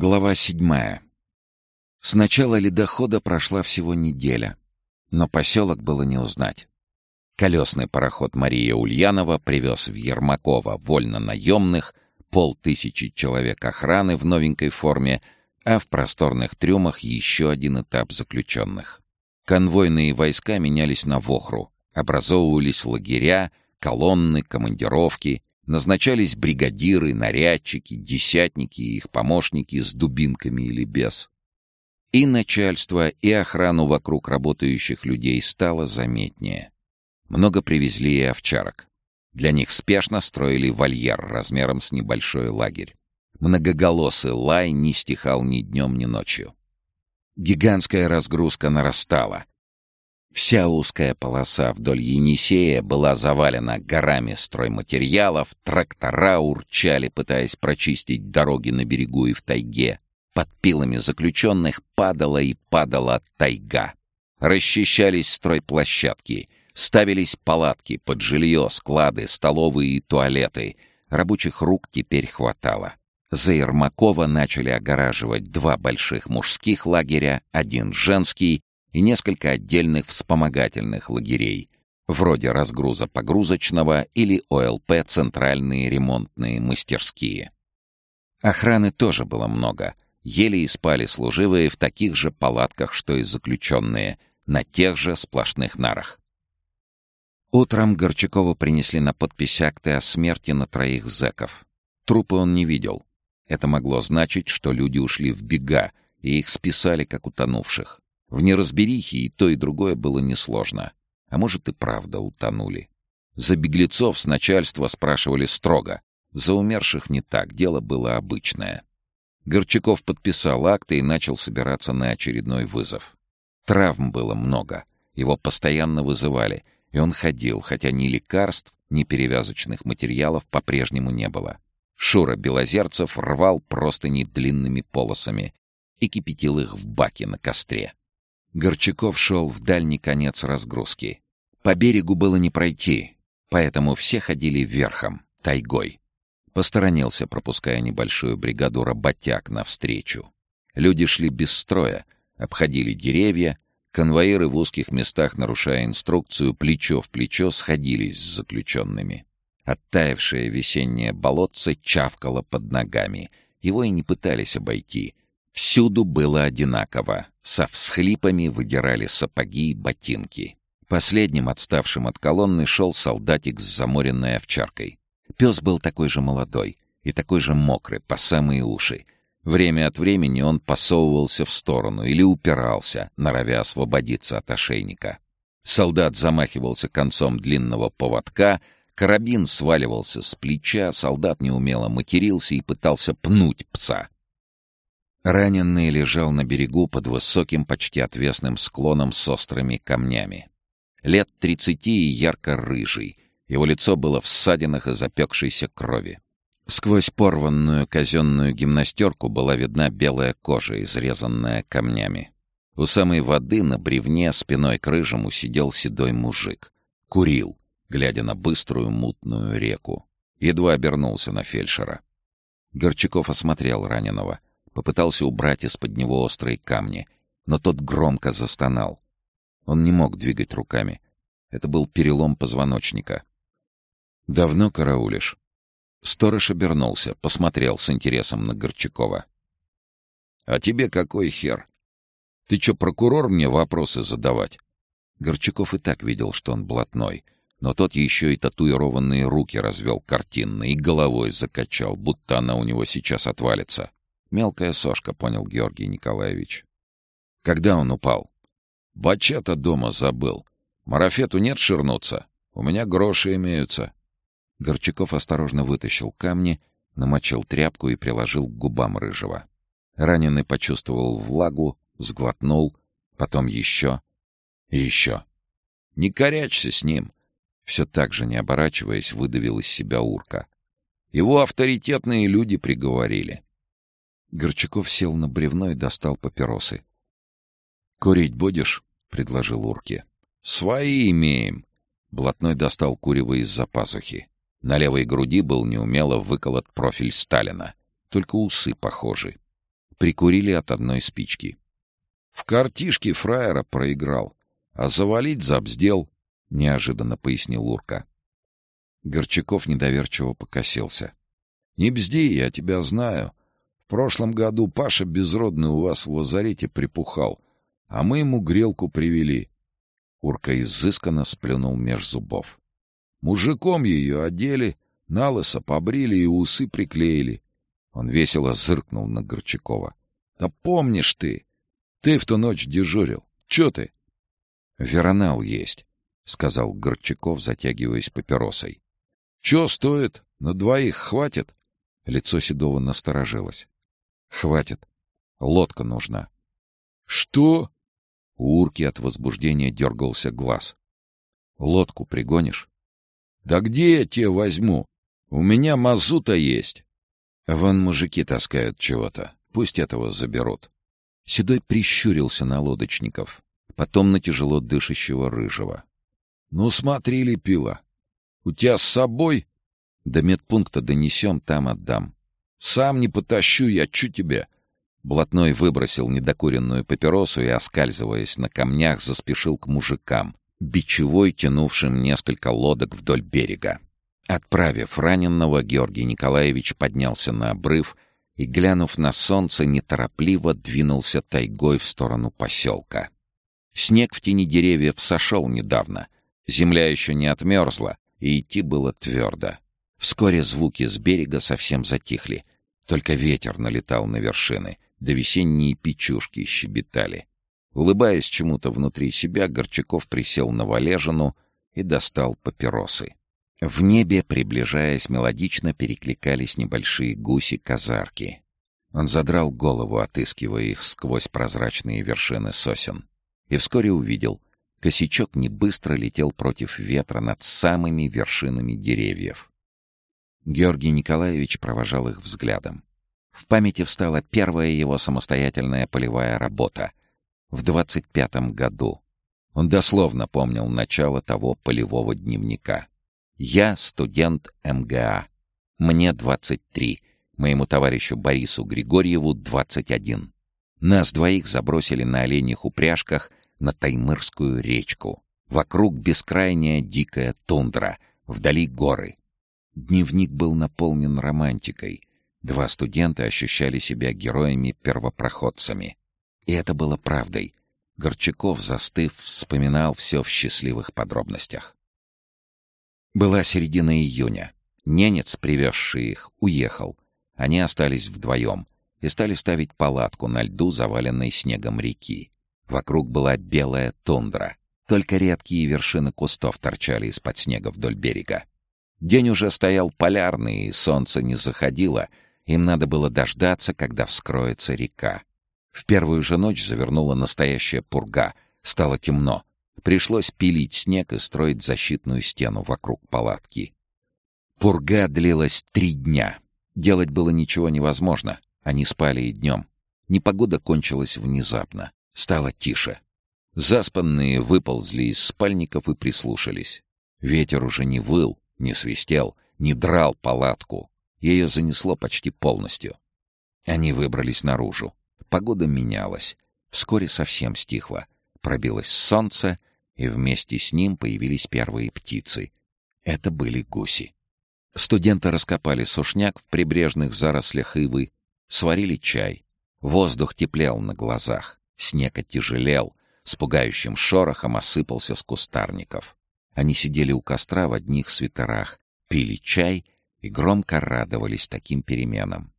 Глава седьмая. С начала ледохода прошла всего неделя, но поселок было не узнать. Колесный пароход Мария Ульянова привез в Ермакова вольно-наемных, полтысячи человек охраны в новенькой форме, а в просторных трюмах еще один этап заключенных. Конвойные войска менялись на Вохру, образовывались лагеря, колонны, командировки, назначались бригадиры, нарядчики, десятники и их помощники с дубинками или без. И начальство, и охрану вокруг работающих людей стало заметнее. Много привезли и овчарок. Для них спешно строили вольер размером с небольшой лагерь. Многоголосый лай не стихал ни днем, ни ночью. Гигантская разгрузка нарастала. Вся узкая полоса вдоль Енисея была завалена горами стройматериалов, трактора урчали, пытаясь прочистить дороги на берегу и в тайге. Под пилами заключенных падала и падала тайга. Расчищались стройплощадки, ставились палатки под жилье, склады, столовые и туалеты. Рабочих рук теперь хватало. За Ермакова начали огораживать два больших мужских лагеря, один женский и несколько отдельных вспомогательных лагерей, вроде разгруза-погрузочного или ОЛП «Центральные ремонтные мастерские». Охраны тоже было много. Еле и спали служивые в таких же палатках, что и заключенные, на тех же сплошных нарах. Утром Горчакову принесли на подпись акты о смерти на троих зэков. Трупы он не видел. Это могло значить, что люди ушли в бега, и их списали как утонувших. В неразберихе и то, и другое было несложно. А может и правда утонули. За беглецов с начальства спрашивали строго. За умерших не так, дело было обычное. Горчаков подписал акты и начал собираться на очередной вызов. Травм было много, его постоянно вызывали, и он ходил, хотя ни лекарств, ни перевязочных материалов по-прежнему не было. Шура Белозерцев рвал простыни длинными полосами и кипятил их в баке на костре. Горчаков шел в дальний конец разгрузки. По берегу было не пройти, поэтому все ходили верхом, тайгой. Посторонился, пропуская небольшую бригаду работяг навстречу. Люди шли без строя, обходили деревья, конвоиры в узких местах, нарушая инструкцию, плечо в плечо сходились с заключенными. Оттаившее весеннее болотце чавкало под ногами. Его и не пытались обойти. Всюду было одинаково. Со всхлипами выдирали сапоги и ботинки. Последним, отставшим от колонны, шел солдатик с заморенной овчаркой. Пес был такой же молодой и такой же мокрый, по самые уши. Время от времени он посовывался в сторону или упирался, норовя освободиться от ошейника. Солдат замахивался концом длинного поводка, карабин сваливался с плеча, солдат неумело матерился и пытался пнуть пса. Раненый лежал на берегу под высоким, почти отвесным склоном с острыми камнями. Лет тридцати и ярко-рыжий. Его лицо было в ссадинах и запекшейся крови. Сквозь порванную казенную гимнастерку была видна белая кожа, изрезанная камнями. У самой воды на бревне спиной к рыжему сидел седой мужик. Курил, глядя на быструю мутную реку. Едва обернулся на фельдшера. Горчаков осмотрел раненого — Попытался убрать из-под него острые камни, но тот громко застонал. Он не мог двигать руками. Это был перелом позвоночника. «Давно караулишь?» Сторож обернулся, посмотрел с интересом на Горчакова. «А тебе какой хер? Ты чё, прокурор мне вопросы задавать?» Горчаков и так видел, что он блатной, но тот еще и татуированные руки развел картинно и головой закачал, будто она у него сейчас отвалится. Мелкая сошка, понял Георгий Николаевич. Когда он упал? Бачата дома забыл. Марафету нет ширнуться? У меня гроши имеются. Горчаков осторожно вытащил камни, намочил тряпку и приложил к губам рыжего. Раненый почувствовал влагу, сглотнул, потом еще и еще. «Не корячься с ним!» Все так же, не оборачиваясь, выдавил из себя урка. Его авторитетные люди приговорили. Горчаков сел на бревно и достал папиросы. «Курить будешь?» — предложил Урке. «Свои имеем!» Блатной достал курево из-за пазухи. На левой груди был неумело выколот профиль Сталина. Только усы похожи. прикурили от одной спички. «В картишке фраера проиграл, а завалить забздел», — неожиданно пояснил Урка. Горчаков недоверчиво покосился. «Не бзди, я тебя знаю. В прошлом году Паша Безродный у вас в лазарете припухал, а мы ему грелку привели». Урка изысканно сплюнул меж зубов. «Мужиком ее одели, налысо побрили и усы приклеили». Он весело зыркнул на Горчакова. «Да помнишь ты! Ты в ту ночь дежурил. Че ты?» «Веронал есть», — сказал Горчаков, затягиваясь папиросой. «Че стоит? На двоих хватит?» Лицо Седова насторожилось. «Хватит. Лодка нужна». «Что?» У урки от возбуждения дергался глаз. «Лодку пригонишь?» «Да где я тебе возьму? У меня мазута есть». «Вон мужики таскают чего-то. Пусть этого заберут». Седой прищурился на лодочников, потом на тяжело дышащего рыжего. «Ну смотри, лепила, у тебя с собой? До медпункта донесем, там отдам. Сам не потащу, я чу тебя. Блатной выбросил недокуренную папиросу и, оскальзываясь на камнях, заспешил к мужикам, бичевой, тянувшим несколько лодок вдоль берега. Отправив раненного, Георгий Николаевич поднялся на обрыв и, глянув на солнце, неторопливо двинулся тайгой в сторону поселка. Снег в тени деревьев сошел недавно. Земля еще не отмерзла, и идти было твердо. Вскоре звуки с берега совсем затихли. Только ветер налетал на вершины, да весенние печушки щебетали. Улыбаясь чему-то внутри себя, Горчаков присел на валежину и достал папиросы. В небе, приближаясь, мелодично перекликались небольшие гуси-казарки. Он задрал голову, отыскивая их сквозь прозрачные вершины сосен. И вскоре увидел, Косячок не быстро летел против ветра над самыми вершинами деревьев. Георгий Николаевич провожал их взглядом. В памяти встала первая его самостоятельная полевая работа в 25-м году. Он дословно помнил начало того полевого дневника. «Я студент МГА. Мне 23. Моему товарищу Борису Григорьеву 21. Нас двоих забросили на оленях упряжках на Таймырскую речку. Вокруг бескрайняя дикая тундра, вдали горы. Дневник был наполнен романтикой. Два студента ощущали себя героями-первопроходцами. И это было правдой. Горчаков, застыв, вспоминал все в счастливых подробностях. Была середина июня. Ненец, привезший их, уехал. Они остались вдвоем и стали ставить палатку на льду, заваленной снегом реки. Вокруг была белая тундра. Только редкие вершины кустов торчали из-под снега вдоль берега. День уже стоял полярный, и солнце не заходило. Им надо было дождаться, когда вскроется река. В первую же ночь завернула настоящая пурга. Стало темно. Пришлось пилить снег и строить защитную стену вокруг палатки. Пурга длилась три дня. Делать было ничего невозможно. Они спали и днем. Непогода кончилась внезапно. Стало тише. Заспанные выползли из спальников и прислушались. Ветер уже не выл, не свистел, не драл палатку. Ее занесло почти полностью. Они выбрались наружу. Погода менялась. Вскоре совсем стихло. Пробилось солнце, и вместе с ним появились первые птицы. Это были гуси. Студенты раскопали сушняк в прибрежных зарослях ивы, сварили чай. Воздух теплел на глазах. Снег оттяжелел, с пугающим шорохом осыпался с кустарников. Они сидели у костра в одних свитерах, пили чай и громко радовались таким переменам.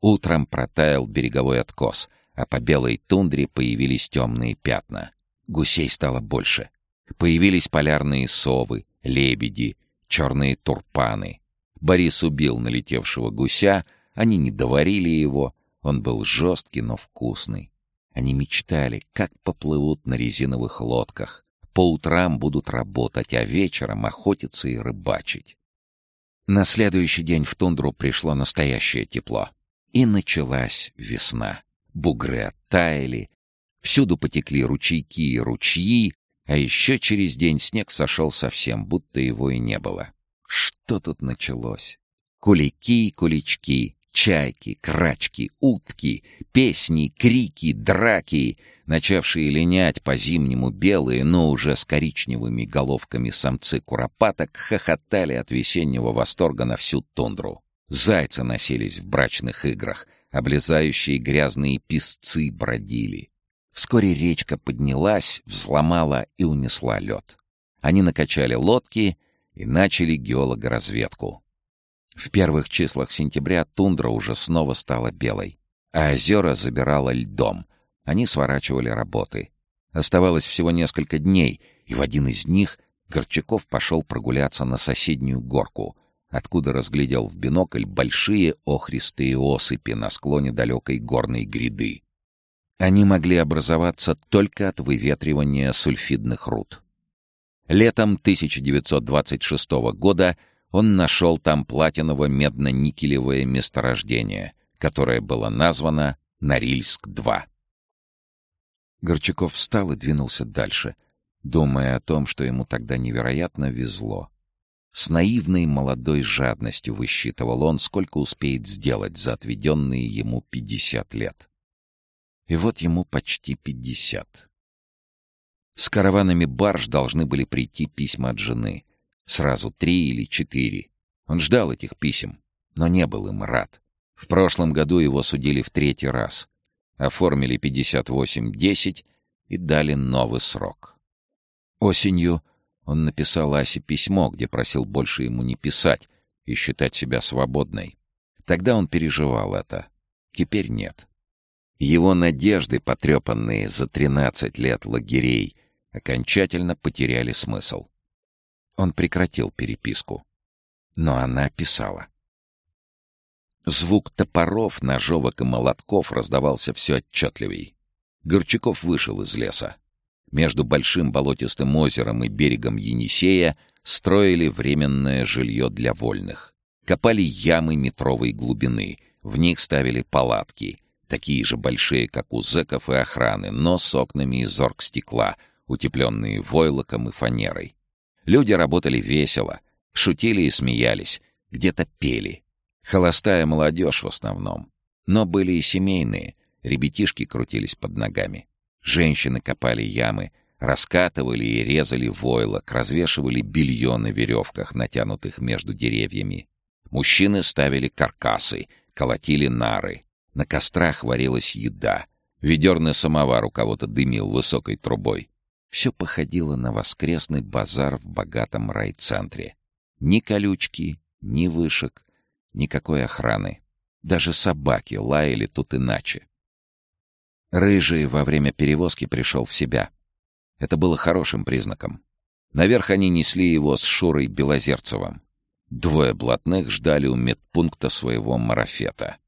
Утром протаял береговой откос, а по белой тундре появились темные пятна. Гусей стало больше. Появились полярные совы, лебеди, черные турпаны. Борис убил налетевшего гуся, они не доварили его, он был жесткий, но вкусный. Они мечтали, как поплывут на резиновых лодках. По утрам будут работать, а вечером охотиться и рыбачить. На следующий день в тундру пришло настоящее тепло. И началась весна. Бугры оттаяли, всюду потекли ручейки и ручьи, а еще через день снег сошел совсем, будто его и не было. Что тут началось? Кулики и кулички, Чайки, крачки, утки, песни, крики, драки, начавшие линять по-зимнему белые, но уже с коричневыми головками самцы куропаток, хохотали от весеннего восторга на всю тундру. Зайцы носились в брачных играх, облезающие грязные песцы бродили. Вскоре речка поднялась, взломала и унесла лед. Они накачали лодки и начали геологоразведку. В первых числах сентября тундра уже снова стала белой, а озера забирала льдом. Они сворачивали работы. Оставалось всего несколько дней, и в один из них Горчаков пошел прогуляться на соседнюю горку, откуда разглядел в бинокль большие охристые осыпи на склоне далекой горной гряды. Они могли образоваться только от выветривания сульфидных руд. Летом 1926 года он нашел там платиново-медно-никелевое месторождение, которое было названо Норильск-2. Горчаков встал и двинулся дальше, думая о том, что ему тогда невероятно везло. С наивной молодой жадностью высчитывал он, сколько успеет сделать за отведенные ему пятьдесят лет. И вот ему почти пятьдесят. С караванами барж должны были прийти письма от жены. Сразу три или четыре. Он ждал этих писем, но не был им рад. В прошлом году его судили в третий раз. Оформили 58-10 и дали новый срок. Осенью он написал Асе письмо, где просил больше ему не писать и считать себя свободной. Тогда он переживал это. Теперь нет. Его надежды, потрепанные за 13 лет лагерей, окончательно потеряли смысл. Он прекратил переписку. Но она писала. Звук топоров, ножовок и молотков раздавался все отчетливей. Горчаков вышел из леса. Между большим болотистым озером и берегом Енисея строили временное жилье для вольных. Копали ямы метровой глубины, в них ставили палатки, такие же большие, как у зэков и охраны, но с окнами из оргстекла, утепленные войлоком и фанерой. Люди работали весело, шутили и смеялись, где-то пели. Холостая молодежь в основном. Но были и семейные, ребятишки крутились под ногами. Женщины копали ямы, раскатывали и резали войлок, развешивали белье на веревках, натянутых между деревьями. Мужчины ставили каркасы, колотили нары. На кострах варилась еда. Ведерный самовар у кого-то дымил высокой трубой. Все походило на воскресный базар в богатом райцентре. Ни колючки, ни вышек, никакой охраны. Даже собаки лаяли тут иначе. Рыжий во время перевозки пришел в себя. Это было хорошим признаком. Наверх они несли его с Шурой Белозерцевым. Двое блатных ждали у медпункта своего марафета.